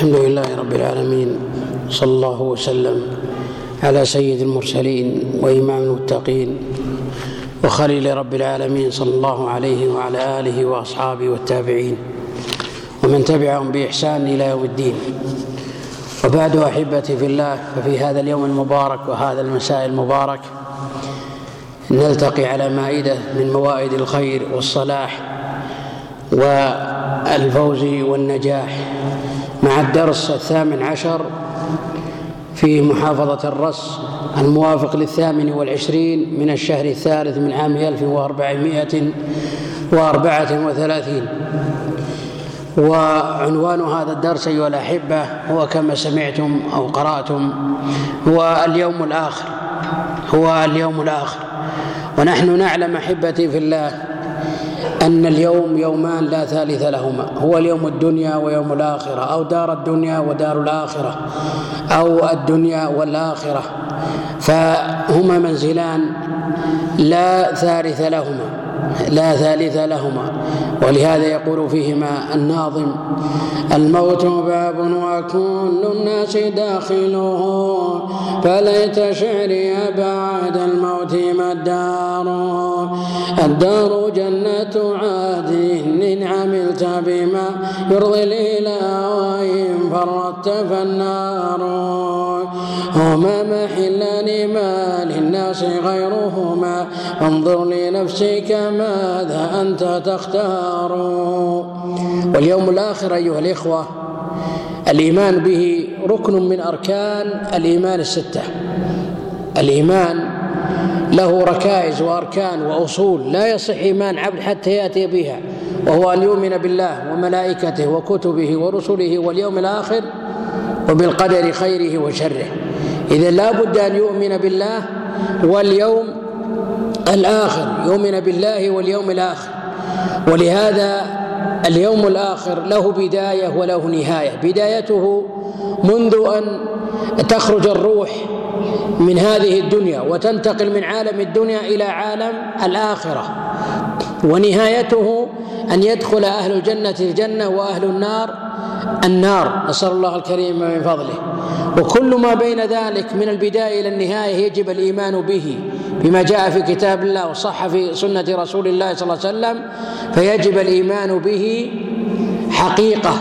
الحمد لله رب العالمين صلى الله وسلم على سيد المرسلين وإمام المتقين وخليل رب العالمين صلى الله عليه وعلى آله وأصحابه والتابعين ومن تبعهم بإحسان إلى يوم الدين وبعد أحبتي في الله ففي هذا اليوم المبارك وهذا المساء المبارك نلتقي على مائدة من موائد الخير والصلاح والفوز والنجاح مع الدرس الثامن عشر في محافظة الرس الموافق للثامن والعشرين من الشهر الثالث من عام 1434 وعنوان هذا الدرس أيها الأحبة هو كما سمعتم أو قرأتم هو اليوم الآخر هو اليوم الآخر. ونحن نعلم أحبتي في الله أن اليوم يومان لا ثالث لهما هو اليوم الدنيا ويوم الآخرة أو دار الدنيا ودار الآخرة أو الدنيا والآخرة. فهما منزلان لا ثالث لهما لا ثالث لهما. ولهذا يقول فيهما الناظم الموت باب وكل الناس داخله فليت شعري بعد الموت مداره الدار جنة عادن إن عملت بما يرضي الإله وإن فردت فالنار هما محلان ما للناس غيرهما انظر لنفسك ماذا أنت تختار واليوم الآخر أيها الإخوة الإيمان به ركن من أركان الإيمان الستة. الإيمان له ركائز وأركان وأصول لا يصح إيمان عبد حتى يأتي بها وهو أن يؤمن بالله وملائكته وكتبه ورسله واليوم الآخر وبالقدر خيره وشره. اذا لا بد أن يؤمن بالله واليوم الآخر يؤمن بالله واليوم الآخر. ولهذا اليوم الآخر له بداية وله نهاية. بدايته منذ أن تخرج الروح من هذه الدنيا وتنتقل من عالم الدنيا إلى عالم الآخرة. ونهايته أن يدخل أهل الجنة الجنة وأهل النار. النار نسأل الله الكريم من فضله. وكل ما بين ذلك من البداية إلى النهاية يجب الإيمان به بما جاء في كتاب الله وصح في سنة رسول الله صلى الله عليه وسلم فيجب الإيمان به حقيقة.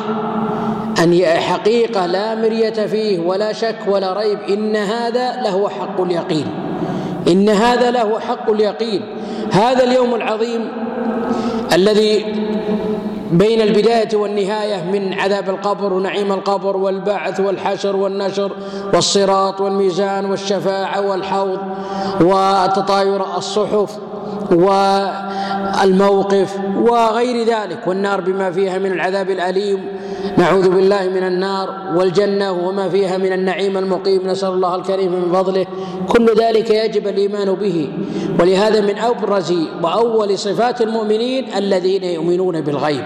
أن حقيقة لا مرية فيه ولا شك ولا ريب إن هذا لهو حق اليقين. إن هذا لهو حق اليقين. هذا اليوم العظيم الذي بين البداية والنهاية من عذاب القبر ونعيم القبر والبعث والحشر والنشر والصراط والميزان والشفاعة والحوض وتطاير الصحف والموقف وغير ذلك والنار بما فيها من العذاب الأليم نعوذ بالله من النار والجنة وما فيها من النعيم المقيم. نسأل الله الكريم من فضله. كل ذلك يجب الإيمان به. ولهذا من أبرز وأول صفات المؤمنين الذين يؤمنون بالغيب.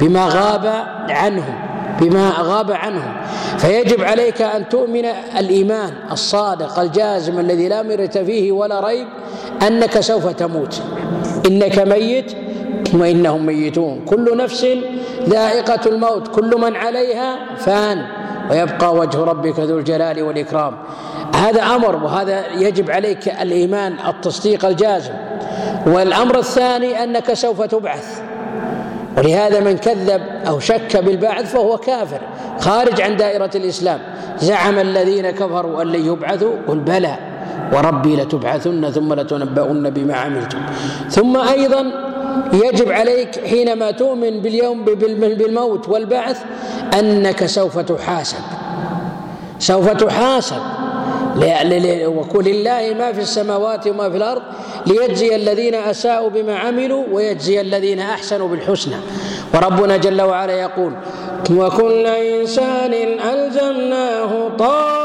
بما غاب عنهم. بما غاب عنهم. فيجب عليك أن تؤمن الإيمان الصادق الجازم الذي لا مرة فيه ولا ريب أنك سوف تموت. إنك ميت وإنهم ميتون. كل نفس ذائقة الموت. كل من عليها فان. ويبقى وجه ربك ذو الجلال والإكرام. هذا أمر وهذا يجب عليك الإيمان التصديق الجازم. والأمر الثاني أنك سوف تبعث. ولهذا من كذب أو شك بالبعث فهو كافر. خارج عن دائرة الإسلام. زعم الذين كفروا أن لن يبعثوا قل بلى. وربي لتبعثن ثم لتنبؤن بما عملتم. ثم أيضا يجب عليك حينما تؤمن باليوم بالموت والبعث أنك سوف تحاسب. سوف تحاسب. وقل الله ما في السماوات وما في الأرض ليجزي الذين أساءوا بما عملوا ويجزي الذين أحسنوا بالحسنى. وربنا جل وعلا يقول وكل إنسان ألزمناه طاعة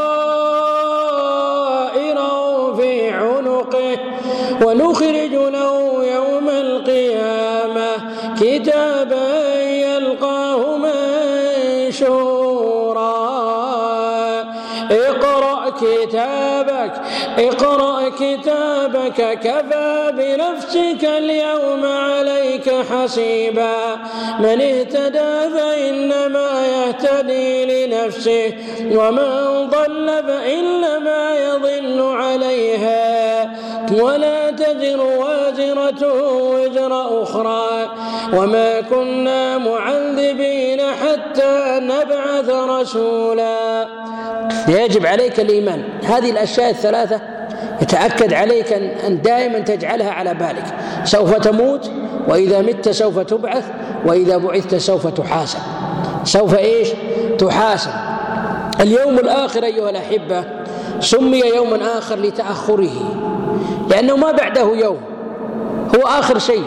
حسيبا. من اهتدى فإنما يهتدي لنفسه ومن ضل فإنما يضل عليها. ولا تزر وازرة وزر أخرى. وما كنا معذبين حتى نبعث رسولا. يجب عليك الإيمان. هذه الأشياء الثلاثة يتأكد عليك أن, أن دائما تجعلها على بالك. سوف تموت وإذا مت سوف تبعث وإذا بعثت سوف تحاسب. سوف إيش؟ تحاسب. اليوم الآخر أيها الأحبة سمي يوما آخر لتأخره. لأنه ما بعده يوم هو آخر شيء.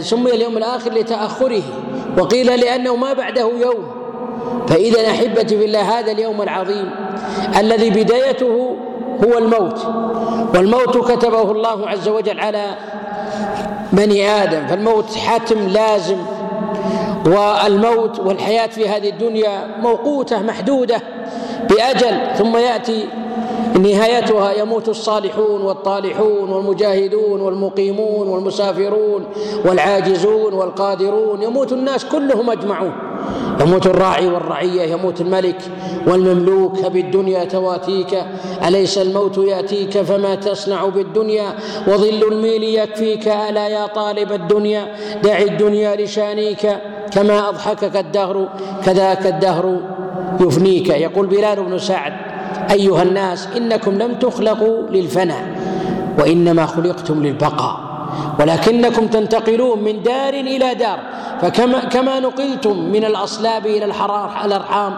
سمي اليوم الآخر لتأخره. وقيل لأنه ما بعده يوم. فإذا أحبتي في الله هذا اليوم العظيم. الذي بدايته هو الموت. والموت كتبه الله عز وجل على بني آدم. فالموت حتم لازم. والموت والحياة في هذه الدنيا موقوتة محدودة بأجل. ثم يأتي نهايتها يموت الصالحون والطالحون والمجاهدون والمقيمون والمسافرون والعاجزون والقادرون. يموت الناس كلهم أجمعون. يموت الراعي والرعية يموت الملك والمملوك. بالدنيا تواتيك. أليس الموت يأتيك؟ فما تصنع بالدنيا؟ وظل الميل يكفيك. ألا يا طالب الدنيا؟ دع الدنيا لشانيك. كما أضحكك الدهر كذاك الدهر يفنيك. يقول بلال بن سعد أيها الناس إنكم لم تخلقوا للفناء وإنما خلقتم للبقاء. ولكنكم تنتقلون من دار إلى دار فكما كما نقلتم من الأصلاب إلى الحرار الأرحام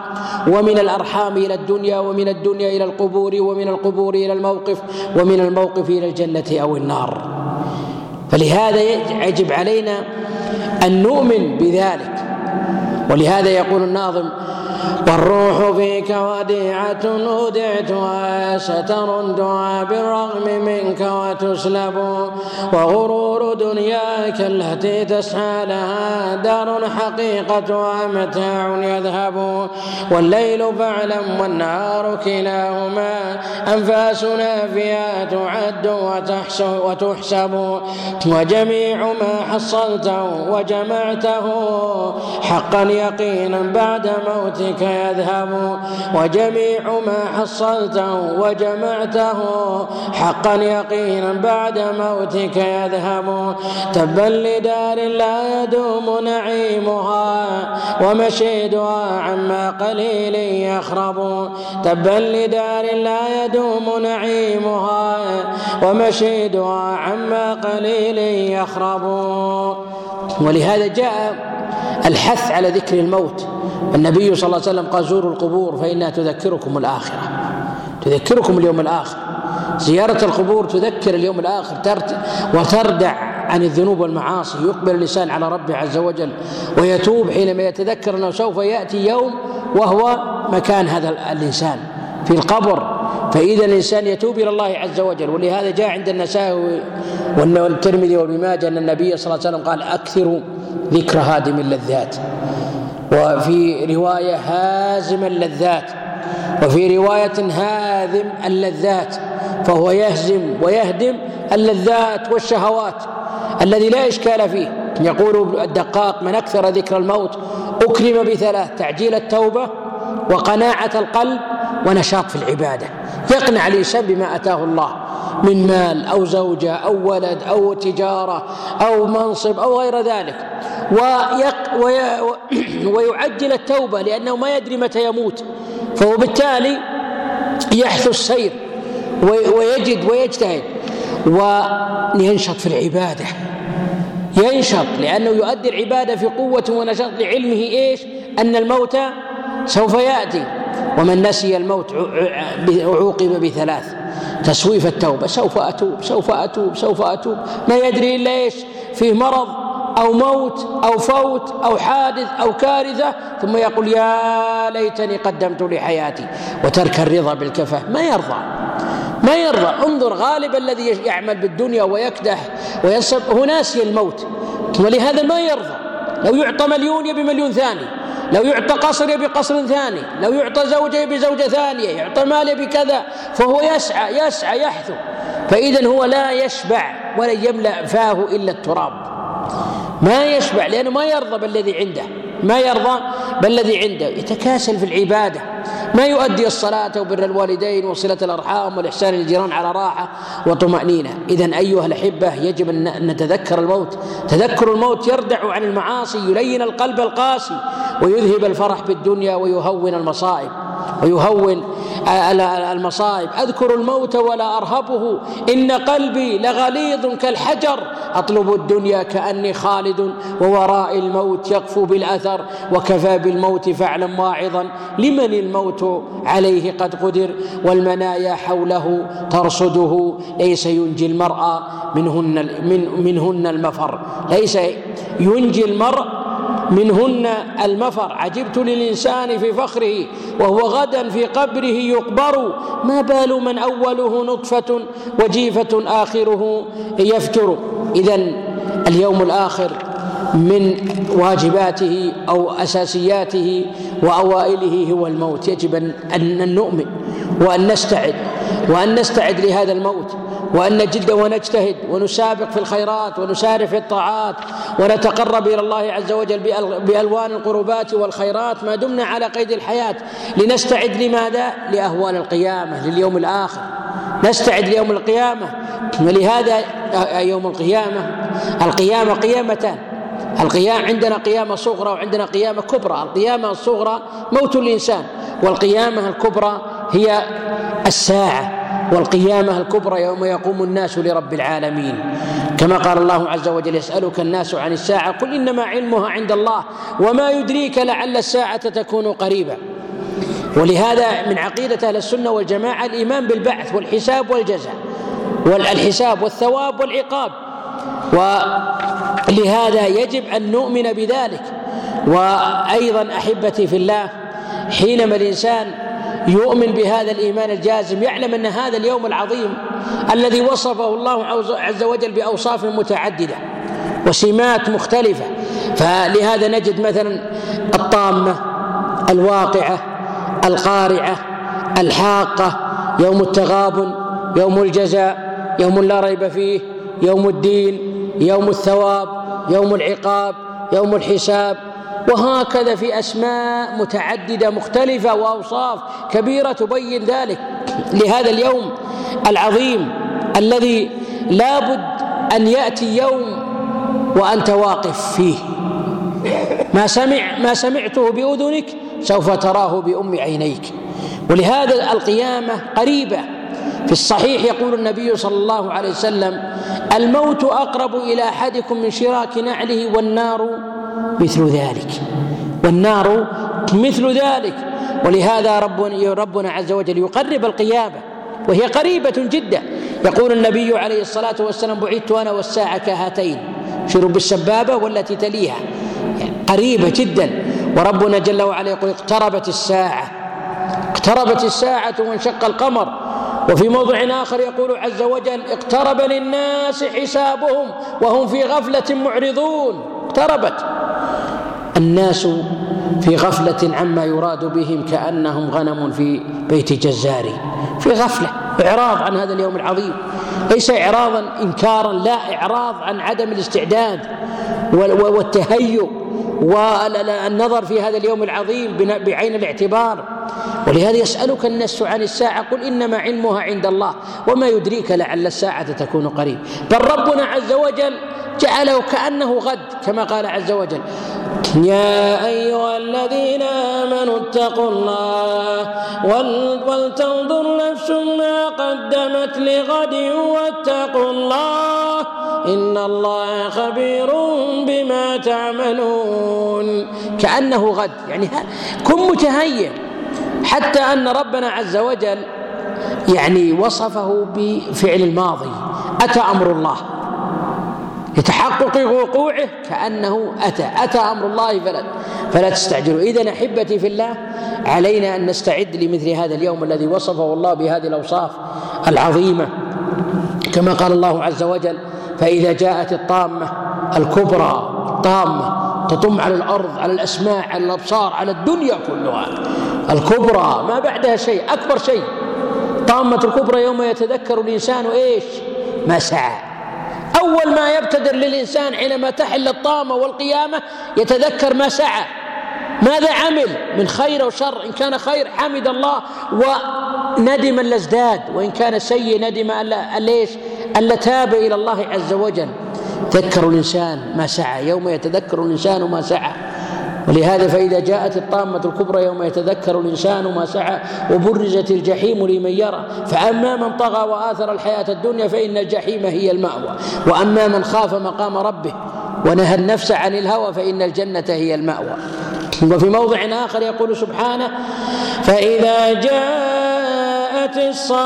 ومن الأرحام إلى الدنيا ومن الدنيا إلى القبور ومن القبور إلى الموقف ومن الموقف إلى الجنة أو النار. فلهذا يجب علينا أن نؤمن بذلك. ولهذا يقول الناظم والروح فيك وديعة أودعتها ستر دعاء بالرغم منك وتسلب وغرور دنياك التي تسعى لها دار حقيقتها متاع يذهب والليل فاعلم والنهار كلاهما أنفاسنا فيها تعد وتحسب وجميع ما حصلته وجمعته حقا يقينا بعد موتك ذلك يذهب وجميع ما حصلته وجمعته حقا يقينا بعد موتك يذهب. تبا لدار لا يدوم نعيمها ومشيدها عما قليل يخرب. تبا لدار لا يدوم نعيمها ومشيدها عما قليل يخرب. ولهذا جاء الحث على ذكر الموت. النبي صلى الله عليه وسلم قال زوروا القبور فإنها تذكركم الآخرة. تذكركم اليوم الآخر. زيارة القبور تذكر اليوم الآخر ترت وتردع عن الذنوب والمعاصي يقبل الإنسان على ربه عز وجل ويتوب حينما يتذكر أنه سوف يأتي يوم وهو مكان هذا الإنسان. في القبر فإذا الإنسان يتوب إلى الله عز وجل ولهذا جاء عند النسائي والترمذي والبماجة أن النبي صلى الله عليه وسلم قال أكثروا ذكر هادم اللذات. وفي رواية هازم اللذات وفي رواية هاذم اللذات فهو يهزم ويهدم اللذات والشهوات الذي لا إشكال فيه. يقول الدقاق من أكثر ذكر الموت أكرم بثلاث تعجيل التوبة وقناعة القلب ونشاط في العبادة. يقنع الإنسان بما أتاه الله. من مال أو زوجة أو ولد أو تجارة أو منصب أو غير ذلك. ويق وي ويعجل التوبة لأنه ما يدري متى يموت. فهو بالتالي يحث السير ويجد ويجتهد. وينشط في العبادة. ينشط لأنه يؤدي العبادة في قوة ونشاط لعلمه إيش؟ أن الموت سوف يأتي. ومن نسي الموت عوقب بثلاث. تسويف التوبة. سوف أتوب سوف أتوب سوف أتوب. ما يدري إلا إيش؟ فيه مرض أو موت أو فوت أو حادث أو كارثة ثم يقول يا ليتني قدمت لحياتي وترك الرضا بالكفة. ما يرضى ما يرضى. انظر غالب الذي يعمل بالدنيا ويكدح وينصب. هو ناسي الموت. ولهذا ما يرضى. لو يعطى مليون يبي مليون ثاني. لو يعطى قصر بقصر ثاني لو يعطى زوجة بزوجة ثانية يعطى مال بكذا فهو يسعى يسعى يحثو. فإذا هو لا يشبع ولن يملأ فاه إلا التراب. ما يشبع لأنه ما يرضى بالذي عنده. ما يرضى بالذي عنده. يتكاسل في العبادة. ما يؤدي الصلاة وبر الوالدين وصلة الأرحام والإحسان للجيران على راحة وطمأنينة. إذا أيها الأحبة يجب أن نتذكر الموت. تذكر الموت يردع عن المعاصي يلين القلب القاسي. ويذهب الفرح بالدنيا ويهون المصائب ويهون المصائب. أذكر الموت ولا أرهبه. إن قلبي لغليظ كالحجر. أطلب الدنيا كأني خالد ووراء الموت يقفو بالأثر. وكفى بالموت فعلا واعظا. لمن الموت عليه قد قدر؟ والمنايا حوله ترصده. ليس ينجي المرأة منهن من منهن المفر. ليس ينجي المرء منهن المفر. عجبت للإنسان في فخره وهو غدا في قبره يقبر. ما بال من أوله نطفة وجيفة آخره يفتر. إذا اليوم الآخر من واجباته أو أساسياته وأوائله هو الموت. يجب ان نؤمن وأن نستعد وأن نستعد لهذا الموت وأن نجد ونجتهد ونسابق في الخيرات ونسارع في الطاعات ونتقرب إلى الله عز وجل بألوان القربات والخيرات. ما دمنا على قيد الحياة لنستعد لماذا؟ لأهوال القيامة لليوم الآخر. نستعد ليوم القيامة ولهذا يوم القيامة. القيامة قيامتان. القيام عندنا قيامة صغرى وعندنا قيامة كبرى. القيامة الصغرى موت الإنسان والقيامة الكبرى هي الساعة والقيامة الكبرى يوم يقوم الناس لرب العالمين. كما قال الله عز وجل يسألك الناس عن الساعة قل إنما علمها عند الله وما يدريك لعل الساعة تكون قريبة ولهذا من عقيدة أهل السنة والجماعة الإيمان بالبعث والحساب والجزاء والحساب والثواب والعقاب. ولهذا يجب أن نؤمن بذلك. وأيضا أحبتي في الله حينما الإنسان يؤمن بهذا الإيمان الجازم يعلم أن هذا اليوم العظيم الذي وصفه الله عز وجل بأوصاف متعددة وسمات مختلفة. فلهذا نجد مثلا الطامة الواقعة القارعة الحاقة يوم التغابن يوم الجزاء يوم لا ريب فيه يوم الدين يوم الثواب يوم العقاب يوم الحساب. وهكذا في أسماء متعددة مختلفة وأوصاف كبيرة تبين ذلك. لهذا اليوم العظيم الذي لابد أن يأتي يوم وأنت واقف فيه. ما سمع ما سمعته بأذنك سوف تراه بأم عينيك. ولهذا القيامة قريبة في الصحيح يقول النبي صلى الله عليه وسلم الموت أقرب إلى أحدكم من شراك نعله والنار مثل ذلك. والنار مثل ذلك. ولهذا ربنا ربنا عز وجل يقرب القيامة وهي قريبة جدا. يقول النبي عليه الصلاة والسلام بعثت أنا والساعة كهاتين شروا بالسبابة والتي تليها. يعني قريبة جدا. وربنا جل وعلا يقول اقتربت الساعة اقتربت الساعة وانشق القمر. وفي موضع آخر يقول عز وجل اقترب للناس حسابهم وهم في غفلة معرضون. اقتربت. الناس في غفلة عما يراد بهم كأنهم غنم في بيت جزاري في غفلة إعراض عن هذا اليوم العظيم. ليس إعراضا إنكارا لا إعراض عن عدم الاستعداد والتهيؤ والنظر في هذا اليوم العظيم بعين الاعتبار. ولهذا يسألك الناس عن الساعة قل إنما علمها عند الله وما يدريك لعل الساعة تكون قريب بل ربنا عز وجل جعله كأنه غد كما قال عز وجل يا أيها الذين آمنوا اتقوا الله ولتنظر نفس ما قدمت لغد واتقوا الله إن الله خبير بما تعملون كأنه غد يعني كن متهيئ حتى أن ربنا عز وجل يعني وصفه بفعل الماضي. أتى أمر الله. لتحقق وقوعه كأنه أتى. أتى أمر الله فلا فلا تستعجلوا. إذا أحبتي في الله علينا أن نستعد لمثل هذا اليوم الذي وصفه الله بهذه الأوصاف العظيمة. كما قال الله عز وجل فإذا جاءت الطامة الكبرى الطامة تطم على الأرض على الأسماع على الأبصار على الدنيا كلها. الكبرى ما بعدها شيء أكبر شيء. طامة الكبرى يوم يتذكر الإنسان إيش؟ ما سعى. أول ما يبتدر للإنسان حينما تحل الطامة والقيامة يتذكر ما سعى. ماذا عمل؟ من خير أو شر. إن كان خير حمد الله. وندم أن ازداد وإن كان سيء ندم أن ليش ألا تاب إلى الله عز وجل. تذكر الإنسان ما سعى. يوم يتذكر الإنسان ما سعى. ولهذا فإذا جاءت الطامة الكبرى يوم يتذكر الإنسان ما سعى وبرزت الجحيم لمن يرى فأما من طغى وآثر الحياة الدنيا فإن الجحيم هي المأوى. وأما من خاف مقام ربه ونهى النفس عن الهوى فإن الجنة هي المأوى. وفي موضع آخر يقول سبحانه فإذا جاءت الصاخة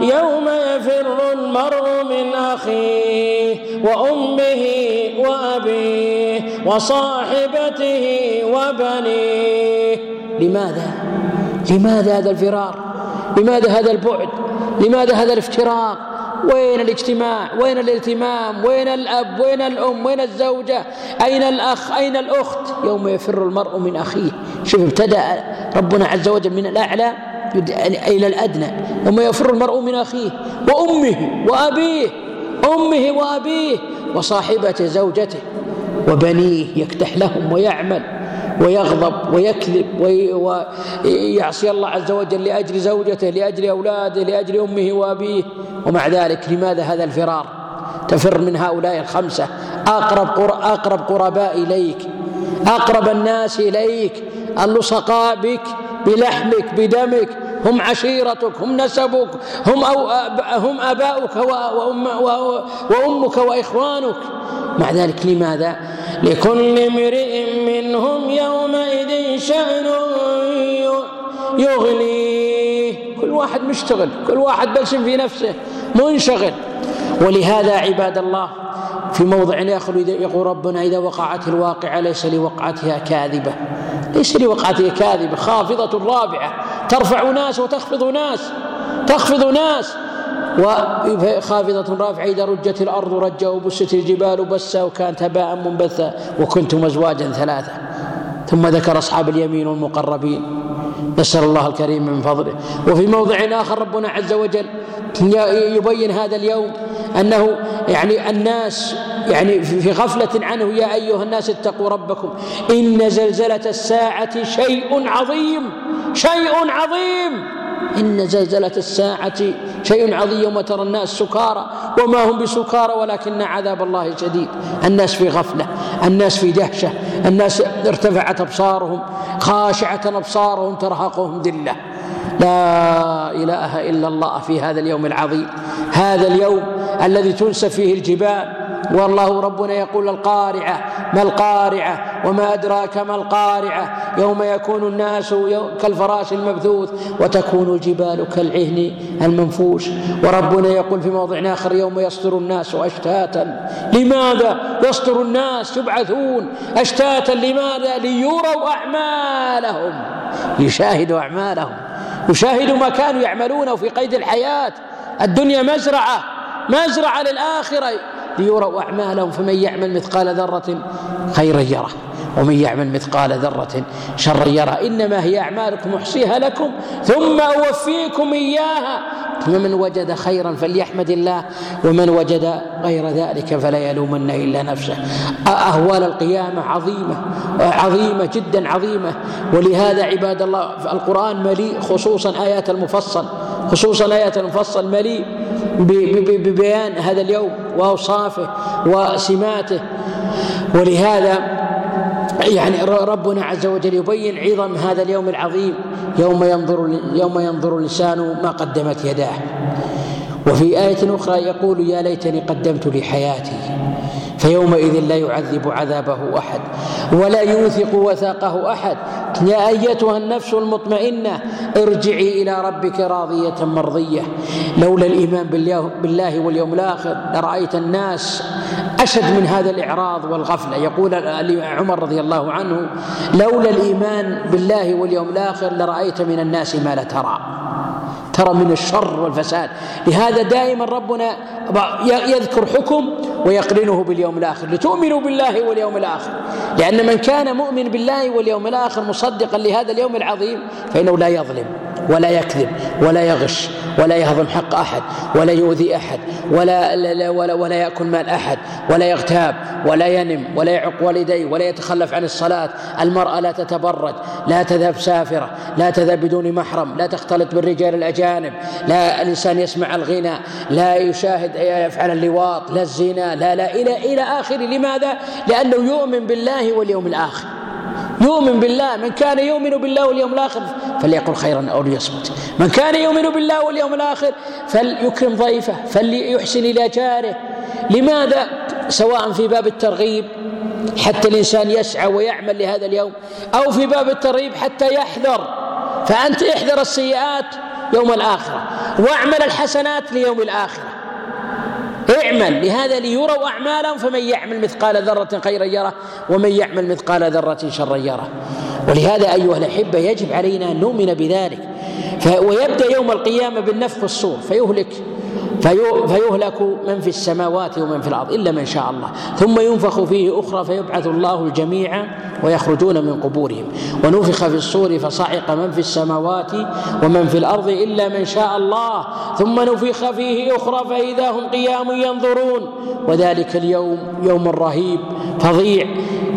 يوم يفر المرء من أخيه وأمه وأبيه وصاحبته وبنيه لماذا؟ لماذا هذا الفرار؟ لماذا هذا البعد؟ لماذا هذا الافتراق؟ وين الاجتماع؟ وين الالتمام؟ وين الأب؟ وين الأم؟ وين الزوجة؟ أين الأخ؟ أين الأخت؟ يوم يفر المرء من أخيه شوف ابتدأ ربنا عز وجل من الأعلى إلى الأدنى يوم يفر المرء من أخيه وأمه وأبيه أمه وأبيه وصاحبة زوجته وبنيه يكتح لهم ويعمل ويغضب ويكذب ويعصي الله عز وجل لأجل زوجته لأجل أولاده لأجل أمه وأبيه. ومع ذلك لماذا هذا الفرار؟ تفر من هؤلاء الخمسة. أقرب أقرب قرباء إليك أقرب الناس إليك اللصقاء بك بلحمك بدمك هم عشيرتك هم نسبك هم, أو هم أباؤك وأم وأمك وإخوانك. مع ذلك لماذا؟ لكل امرئ منهم يومئذ شأن يغنيه كل واحد مشتغل كل واحد بلسم في نفسه منشغل. ولهذا عباد الله في موضع آخر يقول ربنا إذا وقعت الواقعة ليس لوقعتها كاذبة. ليس لوقعته كاذبة خافضة رابعة ترفع ناس وتخفض ناس تخفض ناس. وخافضة رافعة إذا رجت الأرض رجة وبست الجبال بسا وكانت هباء منبثا وكنتم أزواجا ثلاثة. ثم ذكر أصحاب اليمين والمقربين. نسأل الله الكريم من فضله. وفي موضع آخر ربنا عز وجل يبين هذا اليوم أنه يعني الناس يعني في غفلة عنه يا أيها الناس اتقوا ربكم. إن زلزلة الساعة شيء عظيم شيء عظيم. إن زلزلة الساعة شيء عظيم وترى الناس سكارى. وما هم بسكارى ولكن عذاب الله شديد. الناس في غفلة الناس في دهشة الناس ارتفعت أبصارهم خاشعة أبصارهم ترهقهم ذلة. لا إله إلا الله في هذا اليوم العظيم. هذا اليوم الذي تنسى فيه الجبال والله ربنا يقول القارعة ما القارعة؟ وما أدراك ما القارعة؟ يوم يكون الناس كالفراش المبثوث وتكون الجبال كالعهن المنفوش. وربنا يقول في موضع آخر يوم يصدر الناس أشتاتا. لماذا يصدر الناس يبعثون؟ أشتاتا لماذا؟ ليروا أعمالهم. يشاهدوا أعمالهم. يشاهدوا ما كانوا يعملون في قيد الحياة. الدنيا مزرعة مزرعة للآخرة. ليروا أعمالهم فمن يعمل مثقال ذرة خيرا يره ومن يعمل مثقال ذرة شرا يره. إنما هي أعمالكم أحصيها لكم ثم أوفيكم إياها. ومن وجد خيرا فليحمد الله ومن وجد غير ذلك فلا يلومن إلا نفسه. أهوال القيامة عظيمة عظيمة جدا عظيمة. ولهذا عباد الله القرآن مليء خصوصا آيات المفصل خصوصا آيات المفصل مليء ببيان هذا اليوم وأوصافه وسماته. ولهذا يعني ربنا عز وجل يبين عظم هذا اليوم العظيم يوم ينظر يوم ينظر الإنسان ما قدمت يداه. وفي آية أخرى يقول يا ليتني قدمت لحياتي. لي فيومئذ لا يعذب عذابه أحد ولا يوثق وثاقه أحد. يا أيتها النفس المطمئنة ارجعي إلى ربك راضية مرضية. لولا الإيمان بالله واليوم الآخر لرأيت الناس أشد من هذا الإعراض والغفلة. يقول عمر رضي الله عنه لولا الإيمان بالله واليوم الآخر لرأيت من الناس ما لا ترى. ترى من الشر والفساد. لهذا دائما ربنا يذكر حكم ويقرنه باليوم الآخر. لتؤمنوا بالله واليوم الآخر. لأن من كان مؤمن بالله واليوم الآخر مصدقا لهذا اليوم العظيم فإنه لا يظلم ولا يكذب ولا يغش. ولا يهضم حق أحد ولا يؤذي أحد ولا ولا, ولا, ولا يأكل مال أحد ولا يغتاب ولا ينم ولا يعق والديه ولا يتخلف عن الصلاة. المرأة لا تتبرج لا تذهب سافرة لا تذهب بدون محرم لا تختلط بالرجال الأجانب لا الإنسان يسمع الغنى لا يشاهد يفعل اللواط لا الزنا لا لا إلى إلى آخره. لماذا؟ لأنه يؤمن بالله واليوم الآخر. يؤمن بالله من كان يؤمن بالله واليوم الآخر فليقل خيرا أو ليصمت. من كان يؤمن بالله واليوم الآخر فليكرم ضيفه فليحسن إلى جاره. لماذا؟ سواء في باب الترغيب حتى الإنسان يسعى ويعمل لهذا اليوم أو في باب الترغيب حتى يحذر. فأنت احذر السيئات يوم الآخرة واعمل الحسنات ليوم الآخرة. اعمل لهذا ليروا أعمالهم فمن يعمل مثقال ذرة خيرا يره ومن يعمل مثقال ذرة شرا يره. ولهذا أيها الأحبة يجب علينا أن نؤمن بذلك. ويبدأ يوم القيامة بالنفخ الصور فيهلك فيهلك من في السماوات ومن في الأرض إلا من شاء الله. ثم ينفخ فيه أخرى فيبعث الله الجميع ويخرجون من قبورهم. ونفخ في الصور فصعق من في السماوات ومن في الأرض إلا من شاء الله. ثم نفخ فيه أخرى فإذا هم قيام ينظرون. وذلك اليوم يوم رهيب فظيع.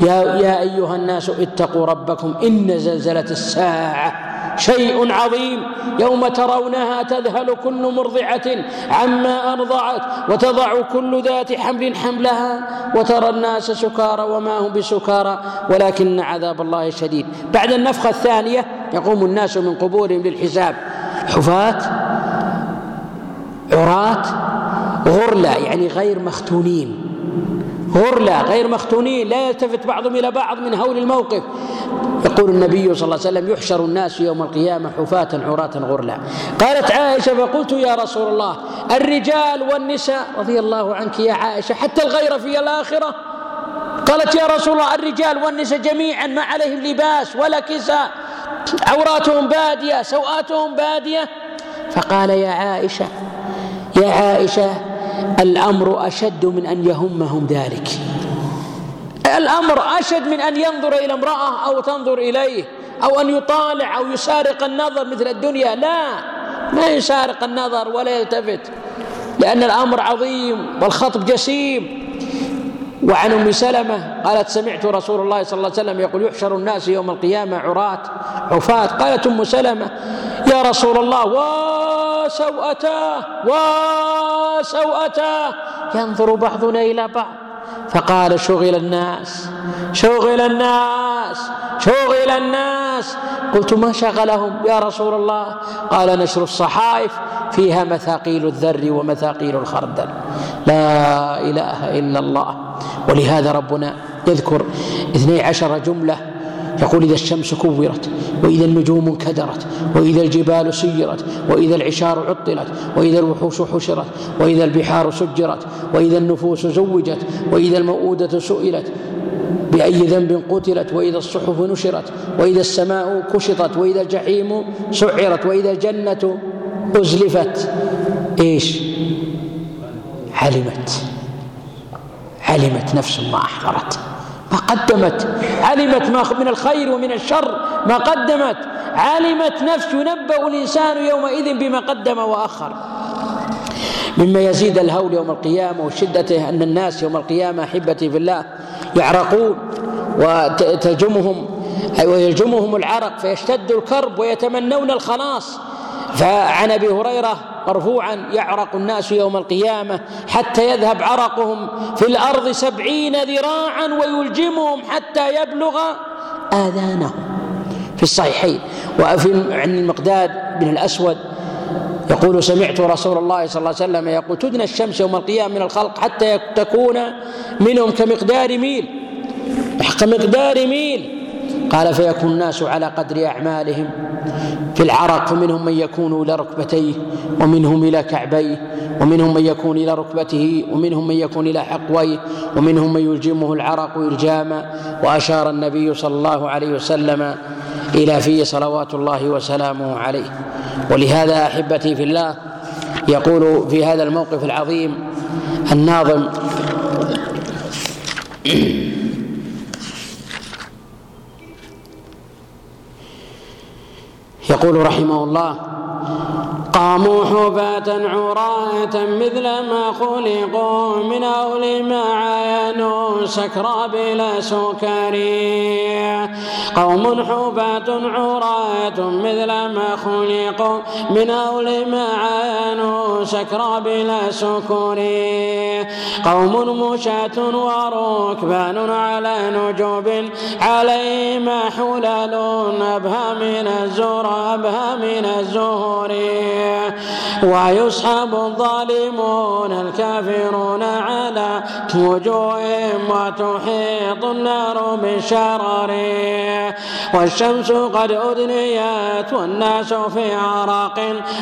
يا يا أيها الناس اتقوا ربكم إن زلزلة الساعة شيء عظيم. يوم ترونها تذهل كل مرضعة عما أرضعت وتضع كل ذات حمل حملها وترى الناس سكارى وما هم بسكارى ولكن عذاب الله شديد. بعد النفخة الثانية يقوم الناس من قبورهم للحساب. حفاة عراة غرلة يعني غير مختونين. غرلة غير مختونين لا يلتفت بعضهم إلى بعض من هول الموقف. يقول النبي صلى الله عليه وسلم يحشر الناس يوم القيامة حفاة عراة غرلا قالت عائشة فقلت يا رسول الله الرجال والنساء رضي الله عنك يا عائشة حتى الغير في الآخرة. قالت يا رسول الله الرجال والنساء جميعا ما عليهم لباس ولا كساء عوراتهم بادية سوآتهم بادية. فقال يا عائشة يا عائشة الامر اشد من ان يهمهم ذلك. الامر اشد من ان ينظر إلى امرأة أو تنظر إليه أو ان يطالع أو يسارق النظر مثل الدنيا. لا ما يسارق النظر ولا يلتفت لأن الأمر عظيم والخطب جسيم. وعن أم سلمة قالت سمعت رسول الله صلى الله عليه وسلم يقول يحشر الناس يوم القيامة عراة عفاة. قالت أم سلمة يا رسول الله واو وسوءتاه وسوءتاه ينظر بعضنا إلى بعض. فقال شغل الناس شغل الناس شغل الناس. قلت ما شغلهم؟ يا رسول الله. قال نشر الصحائف فيها مثاقيل الذر ومثاقيل الخردل. لا إله إلا الله. ولهذا ربنا يذكر 12 جملة يقول إذا الشمس كورت وإذا النجوم انكدرت وإذا الجبال سيرت وإذا العشار عطلت وإذا الوحوش حشرت وإذا البحار سجرت وإذا النفوس زوجت وإذا المؤودة سئلت بأي ذنب قتلت وإذا الصحف نشرت وإذا السماء كشطت وإذا الجحيم سعرت وإذا الجنة أزلفت. إيش؟ علمت. علمت نفس ما أحضرت. فقدمت علمت ما من الخير ومن الشر. ما قدمت. علمت نفس ينبأ الإنسان يومئذ بما قدم وأخر. مما يزيد الهول يوم القيامة وشدته أن الناس يوم القيامة أحبتي في الله يعرقون وتجمهم ويجمهم العرق فيشتد الكرب ويتمنون الخلاص. فعن أبي هريرة مرفوعا يعرق الناس يوم القيامة حتى يذهب عرقهم في الأرض سبعين ذراعا ويلجمهم حتى يبلغ آذانهم. في الصحيحين وفي عن المقداد بن الأسود يقول سمعت رسول الله صلى الله عليه وسلم يقول تدنى الشمس يوم القيامة من الخلق حتى تكون منهم كمقدار ميل. كمقدار ميل. قال فيكون الناس على قدر أعمالهم في العرق فمنهم من يكون إلى ركبتيه ومنهم إلى كعبيه ومنهم من يكون إلى ركبته ومنهم من يكون إلى حقويه ومنهم من يلجمه العرق إلجاما وأشار النبي صلى الله عليه وسلم إلى فيه صلوات الله وسلامه عليه. ولهذا أحبتي في الله يقول في هذا الموقف العظيم الناظم يقول رحمه الله قاموا حفاة عراة مثل ما خلقوا من أول ما عاينوا سكرى بلا سكر. قوم حفاة عراة مثل ما خلقوا من أول ما عاينوا سكرى بلا سكر. قوم مشاة وركبان على نجوب عليهما حلل أبهى من الزور أبهى من الزهور ويسحب الظالمون الكافرون على وجوههم وتحيط النار بشرر والشمس قد أدنيت والناس في عرق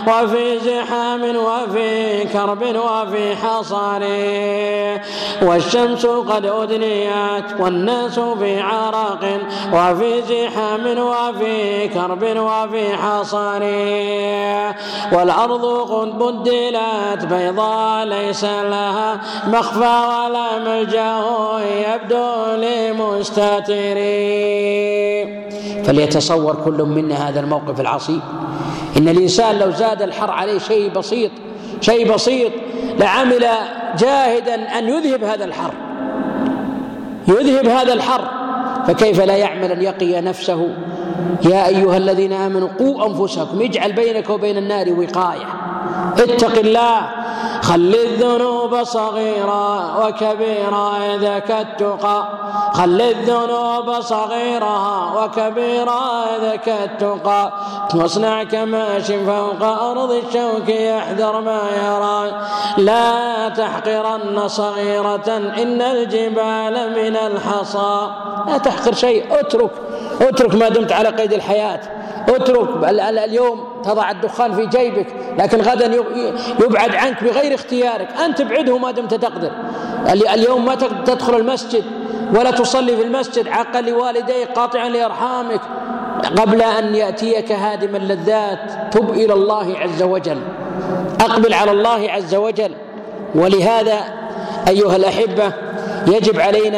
وفي زحام وفي كرب وفي حصر والشمس قد أدنيت والناس في عرق وفي زحام وفي كرب وفي حصر والأرض قد بدلت بيضاء ليس لها مخفى ولا ملجأ يبدو لمستتر. فليتصور كل منا هذا الموقف العصيب. إن الإنسان لو زاد الحر عليه شيء بسيط شيء بسيط لعمل جاهدا أن يذهب هذا الحر. يذهب هذا الحر. فكيف لا يعمل أن يقي نفسه؟ يا أيها الذين آمنوا قوا أنفسكم اجعل بينك وبين النار وقاية. اتق الله خلي الذنوب صغيرا وكبيرا إذا كتقى خلي الذنوب صغيرها وكبيرا إذا كتقى واصنع كماش فوق أرض الشوك يحذر ما يرى لا تحقرن صغيرة إن الجبال من الحصى لا تحقر شيء اترك اترك ما دمت على قيد الحياة اترك اليوم تضع الدخان في جيبك لكن غدا يبعد عنك بغير اختيارك. أنت ابعده ما دمت تقدر. اليوم ما تدخل المسجد ولا تصلي في المسجد عقل لوالديك قاطعا لأرحامك قبل أن يأتيك هادم اللذات. تب إلى الله عز وجل. أقبل على الله عز وجل. ولهذا أيها الأحبة يجب علينا